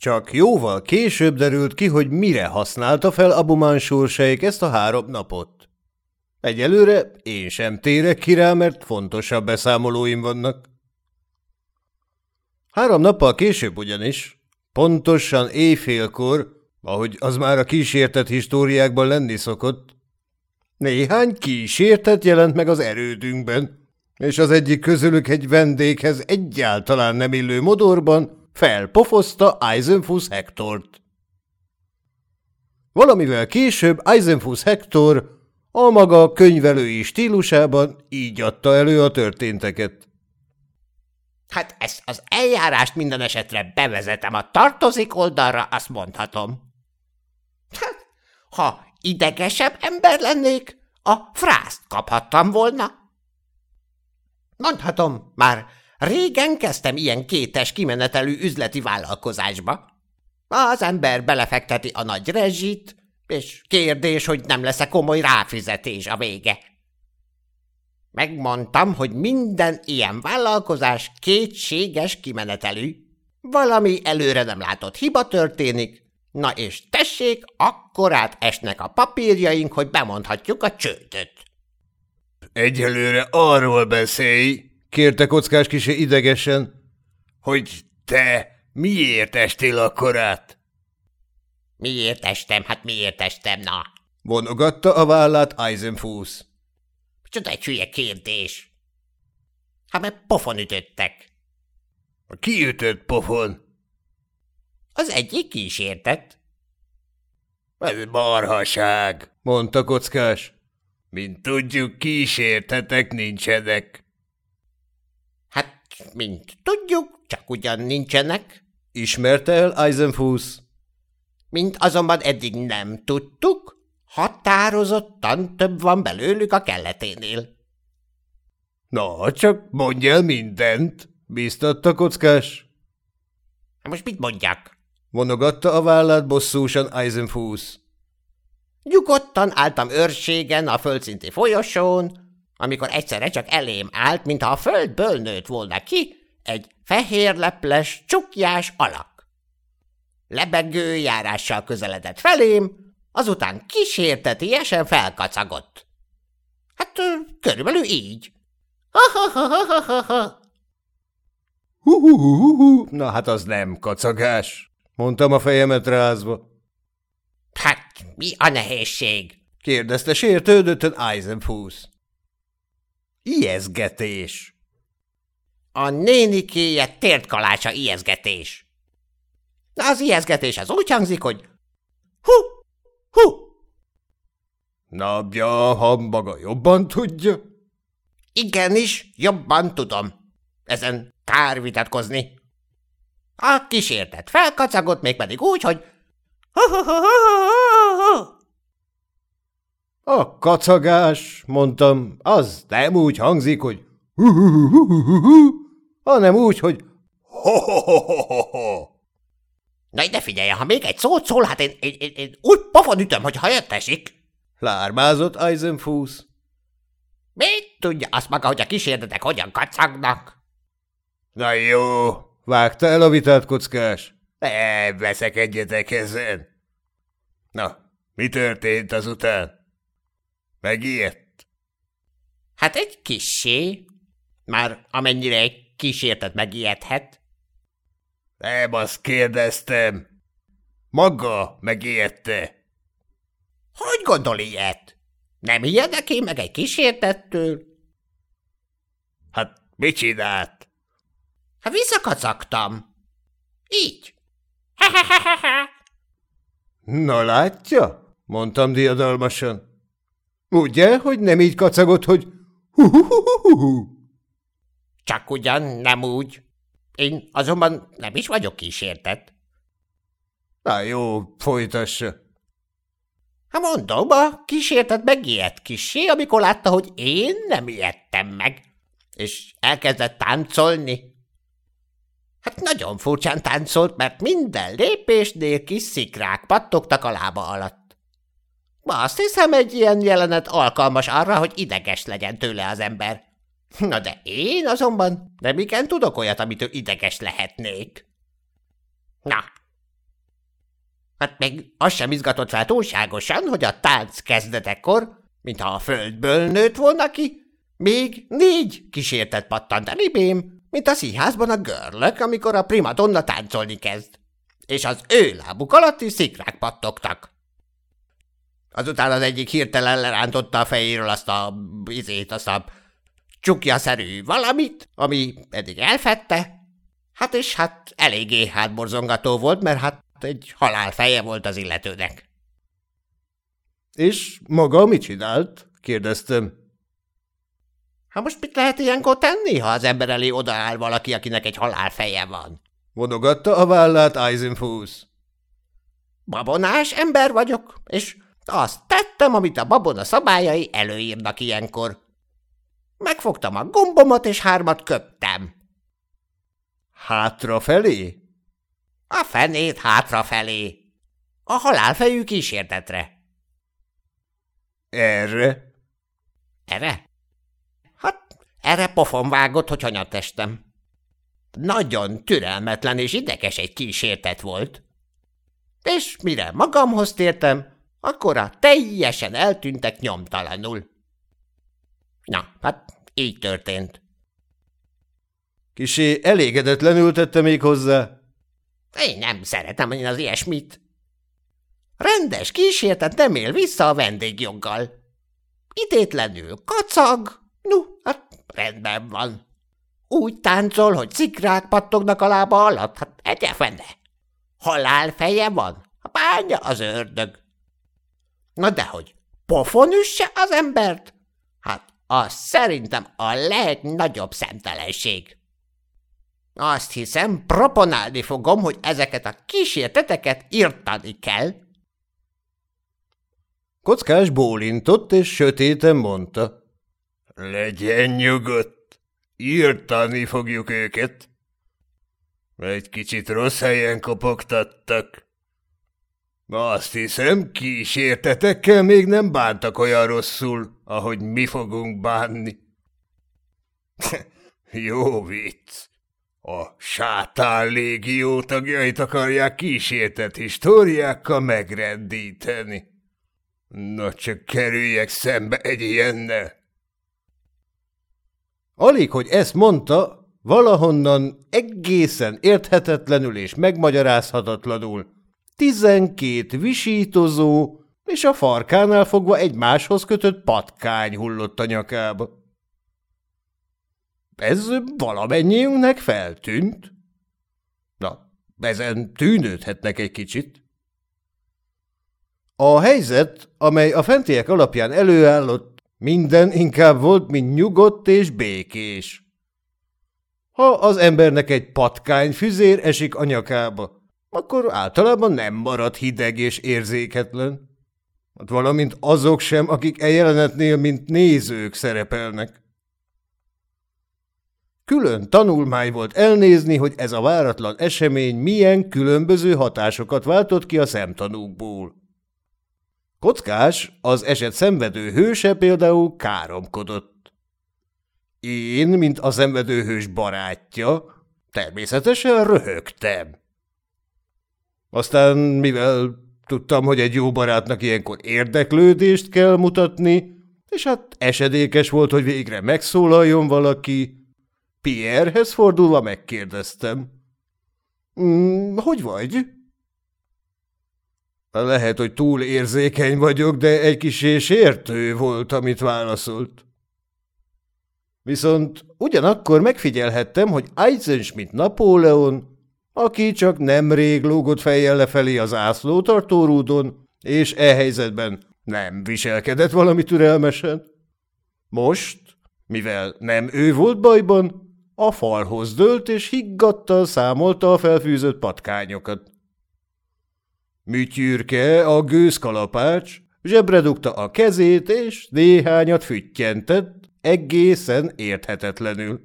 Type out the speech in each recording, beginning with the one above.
Csak jóval később derült ki, hogy mire használta fel Abu sejk ezt a három napot. Egyelőre én sem térek ki rá, mert fontosabb beszámolóim vannak. Három nappal később ugyanis, pontosan éjfélkor, ahogy az már a kísértett históriákban lenni szokott, néhány kísértet jelent meg az erődünkben, és az egyik közülük egy vendéghez egyáltalán nem illő modorban felpofozta Eisenfuss Hektort. Valamivel később Eisenfuss Hektor a maga könyvelői stílusában így adta elő a történteket. Hát ezt az eljárást minden esetre bevezetem a tartozik oldalra, azt mondhatom. Hát, ha idegesebb ember lennék, a frászt kaphattam volna. Mondhatom, már régen kezdtem ilyen kétes kimenetelű üzleti vállalkozásba. Az ember belefekteti a nagy rezsit, és kérdés, hogy nem lesz-e komoly ráfizetés a vége. Megmondtam, hogy minden ilyen vállalkozás kétséges kimenetelű. Valami előre nem látott hiba történik, na és tessék, akkorát esnek a papírjaink, hogy bemondhatjuk a csődöt. Egyelőre arról beszélj, kérte kockás kisé idegesen, hogy te miért estél akkorát? Miért estem? Hát miért estem, na? Vonogatta a vállát Eisenfuss. Csoda egy hülye kérdés. Hát mert pofon ütöttek. Ki ütött pofon? Az egyik kísértett. Ez marhaság, mondta kockás. Mint tudjuk, kísértetek nincsenek. Hát, mint tudjuk, csak ugyan nincsenek. Ismerte el Eisenfuss. Mint azonban eddig nem tudtuk, határozottan több van belőlük a kelleténél. Na, csak mondj el mindent, biztatta kockás. Most mit mondjak? Vonogatta a vállát bosszúsan Eisenfuss. Nyugodtan álltam őrségen a földszinti folyosón, amikor egyszerre csak elém állt, mintha a földből nőtt volna ki, egy fehérleples, csukjás alak. Lebegő járással közeledett felém, azután kísértetiesen felkacagott. Hát körülbelül így. Ha-ha-ha-ha-ha-ha. Hu-hu-hu-hu, na hát az nem kacagás, mondtam a fejemet rázva. Hát mi a nehézség? kérdezte sértődötten Eisenfuss. Ijeszgetés. A nénikéje tértkalása ijeszgetés. Az ijeszgetés az úgy hangzik, hogy hu, hu. Napja, ha maga jobban tudja. Igenis, jobban tudom. Ezen kár vitatkozni. A kísértet felkacagott, mégpedig úgy, hogy A kacagás, mondtam, az nem úgy hangzik, hogy hanem úgy, hogy Na ide figyelj, ha még egy szót szól, hát én, én, én, én úgy pofon ütöm, hogy hajat esik. Lármázott Eisenfuss. Mit tudja azt maga, hogy a kísérletek hogyan kacagnak? Na jó, vágta el a vitát kockás. Ne veszekedjetek ezen. Na, mi történt azután? Megijedt? Hát egy kissé. Már amennyire egy kísértet megijedhet. Nem azt kérdeztem. Maga megijedte. Hogy gondol ilyet? Nem ijedek én meg egy kísértettől? Hát mit csinált? Hát visszakacagtam. Így. Na látja? mondtam diadalmasan. Ugye, hogy nem így kacagott, hogy hu-hu-hu-hu-hu? Csak ugyan nem úgy. Én azonban nem is vagyok kísértett. Na jó, folytassa. Hát mondom, a kísértet megijedt kisé, amikor látta, hogy én nem ijedtem meg, és elkezdett táncolni. Hát nagyon furcsán táncolt, mert minden lépésnél kis szikrák pattogtak a lába alatt. Azt hiszem, egy ilyen jelenet alkalmas arra, hogy ideges legyen tőle az ember. Na de én azonban nem igen tudok olyat, amitől ideges lehetnék. Na, Hát még az sem izgatott fel túlságosan, hogy a tánc kezdetekor, mintha a földből nőtt volna ki, még négy kísértet pattant elibém, mint a színházban a görlök, amikor a primadonna táncolni kezd, és az ő lábuk alatti szikrák pattogtak. Azután az egyik hirtelen lerántotta a fejéről azt a izét, azt a csukja-szerű valamit, ami eddig elfette. Hát és hát eléggé hátborzongató volt, mert hát egy halálfeje volt az illetőnek. És maga mit csinált? kérdeztem. Hát most mit lehet ilyenkor tenni, ha az ember elé odaáll valaki, akinek egy halálfeje van? Vonogatta a vállát Eisenfuss. Babonás ember vagyok, és azt tettem, amit a babona szabályai előírnak ilyenkor. Megfogtam a gombomat, és hármat köptem. Hátrafelé? A fenét hátrafelé. A halálfejű kísértetre. Erre? Erre? Hát, erre pofon vágott, hogy hanyatestem. Nagyon türelmetlen és ideges egy kísértet volt. És mire magamhoz tértem, akkora teljesen eltűntek nyomtalanul. Na, hát így történt. Kisé elégedetlenül tette még hozzá. Én nem szeretem én az ilyesmit. Rendes kísértet nem él vissza a vendégjoggal. Itétlenül kacag, no, hát rendben van. Úgy táncol, hogy szikrák pattognak a lába alatt, hát egye fene. Halálfeje van, a bánya az ördög. Na dehogy, pofon üsse az embert? Hát az szerintem a legnagyobb szemtelenség. Azt hiszem, proponálni fogom, hogy ezeket a kísérteteket írtani kell. Kockás bólintott, és sötéten mondta. Legyen nyugodt, írtani fogjuk őket. Egy kicsit rossz helyen kopogtattak. Azt hiszem, kísértetekkel még nem bántak olyan rosszul, ahogy mi fogunk bánni. Jó vicc. A sátán légió tagjait akarják kísértett históriákkal megrendíteni. Na csak kerüljek szembe egy ilyennel. Alig, hogy ezt mondta, valahonnan egészen érthetetlenül és megmagyarázhatatlanul tizenkét visítozó és a farkánál fogva egymáshoz kötött patkány hullott a nyakába. Ez valamennyiünknek feltűnt. Na, ezen tűnődhetnek egy kicsit. A helyzet, amely a fentiek alapján előállott, minden inkább volt, mint nyugodt és békés. Ha az embernek egy patkány füzér esik a nyakába, akkor általában nem marad hideg és érzéketlen. Hát valamint azok sem, akik e jelenetnél mint nézők szerepelnek. Külön tanulmány volt elnézni, hogy ez a váratlan esemény milyen különböző hatásokat váltott ki a szemtanúkból. Kockás, az eset szenvedő hőse például káromkodott. Én, mint a szenvedő hős barátja, természetesen röhögtem. Aztán, mivel tudtam, hogy egy jó barátnak ilyenkor érdeklődést kell mutatni, és hát esedékes volt, hogy végre megszólaljon valaki, Pierrehez fordulva megkérdeztem. Mm, hogy vagy? Lehet, hogy túl érzékeny vagyok, de egy kis értő volt, amit válaszolt. Viszont ugyanakkor megfigyelhettem, hogy Eisenschmidt Napóleon, aki csak nemrég lógott fejjel lefelé az ászlótartórúdon, és e helyzetben nem viselkedett valami türelmesen. Most, mivel nem ő volt bajban, a falhoz dőlt, és higgadtal számolta a felfűzött patkányokat. Műtyürke, a gőzkalapács, zsebre a kezét, és néhányat füttyentett, egészen érthetetlenül.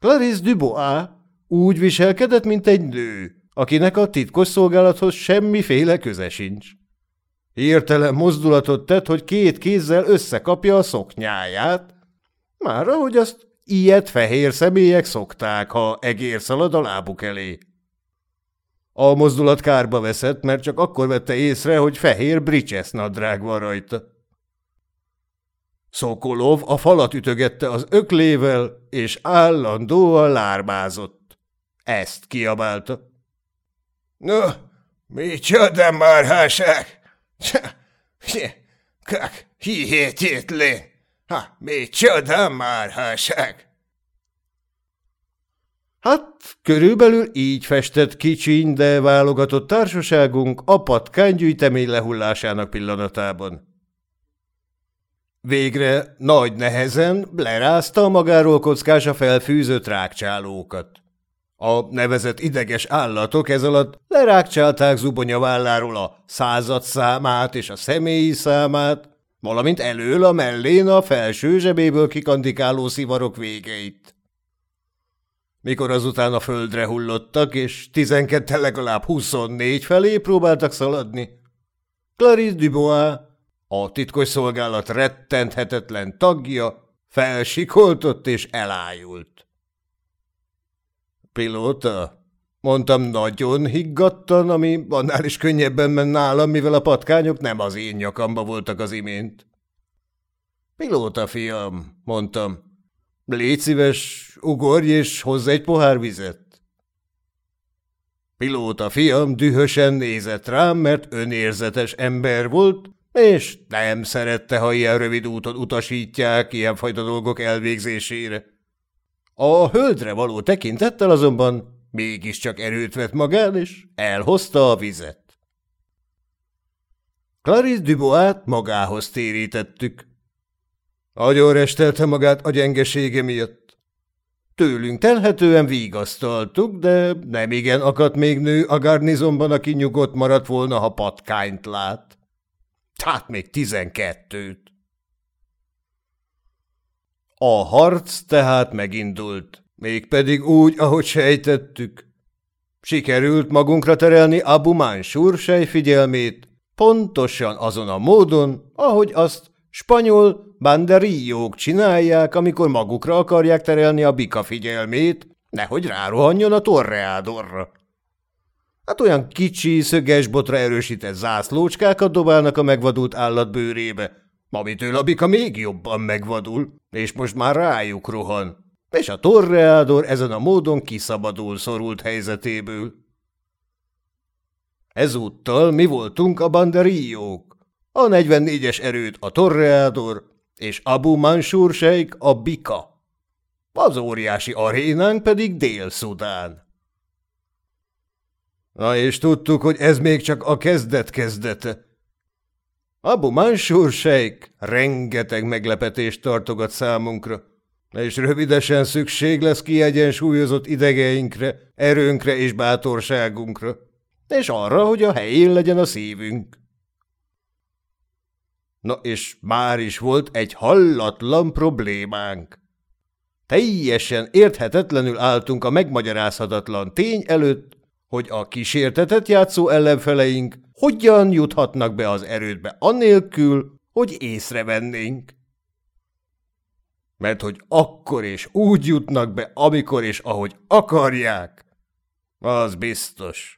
Clarice Dubois úgy viselkedett, mint egy nő, akinek a titkos szolgálathoz semmiféle köze sincs. Hirtelen mozdulatot tett, hogy két kézzel összekapja a szoknyáját, már ahogy azt Ilyet fehér személyek szokták, ha egér szalad a lábuk elé. A mozdulat kárba veszett, mert csak akkor vette észre, hogy fehér bricses nadrág van rajta. Szokolov a falat ütögette az öklével, és állandóan lármázott. Ezt kiabálta. – No, micsoda marhaság! Kak hihetetlen! Ha, micsoda marhaság! Hát, körülbelül így festett kicsiny, de válogatott társaságunk a patkánygyűjtemény lehullásának pillanatában. Végre nagy nehezen lerázta magáról kockása felfűzött rákcsálókat. A nevezett ideges állatok ez alatt lerákcsálták zubonya válláról a század számát és a személyi számát, valamint elől a mellén a felső zsebéből kikandikáló szivarok végeit. Mikor azután a földre hullottak, és tizenketten legalább huszonnégy felé próbáltak szaladni, Clarice Dubois, a titkos szolgálat rettenthetetlen tagja, felsikoltott és elájult. Pilóta, mondtam nagyon higgadtan, ami annál is könnyebben ment nálam, mivel a patkányok nem az én nyakamba voltak az imént. Pilóta, fiam, mondtam, légy szíves, ugorj és hozz egy pohár vizet. Pilóta fiam dühösen nézett rám, mert önérzetes ember volt, és nem szerette, ha ilyen rövid úton utasítják ilyenfajta dolgok elvégzésére. A höldre való tekintettel azonban mégiscsak erőt vett magán, és elhozta a vizet. Clarice dubois magához térítettük. Agyon restelte magát a gyengesége miatt. Tőlünk telhetően vigasztaltuk, de nem igen akadt még nő a garnizonban, aki nyugodt maradt volna, ha patkányt lát. Tehát még tizenkettőt. A harc tehát megindult, mégpedig úgy, ahogy sejtettük. Sikerült magunkra terelni Abu Mansur figyelmét, pontosan azon a módon, ahogy azt spanyol banderíjók csinálják, amikor magukra akarják terelni a bika figyelmét, nehogy rárohanjon a torreádorra. Hát olyan kicsi, szöges botra erősített zászlócskákat dobálnak a megvadult állat bőrébe, amitől a bika még jobban megvadul, és most már rájuk rohan. És a torreádor ezen a módon kiszabadul szorult helyzetéből. Ezúttal mi voltunk a banderíjók, a 44-es erőt a torreádor, és Abu Mansur Sheikh a bika. Az óriási arénánk pedig Dél-Szudán. Na és tudtuk, hogy ez még csak a kezdet kezdete. Abu Mansur Sheikh rengeteg meglepetést tartogat számunkra, és rövidesen szükség lesz kiegyensúlyozott idegeinkre, erőnkre és bátorságunkra, és arra, hogy a helyén legyen a szívünk. Na és már is volt egy hallatlan problémánk. Teljesen érthetetlenül álltunk a megmagyarázhatatlan tény előtt, hogy a kísértetet játszó ellenfeleink hogyan juthatnak be az erődbe annélkül, hogy észrevennénk. Mert hogy akkor és úgy jutnak be, amikor és ahogy akarják, az biztos.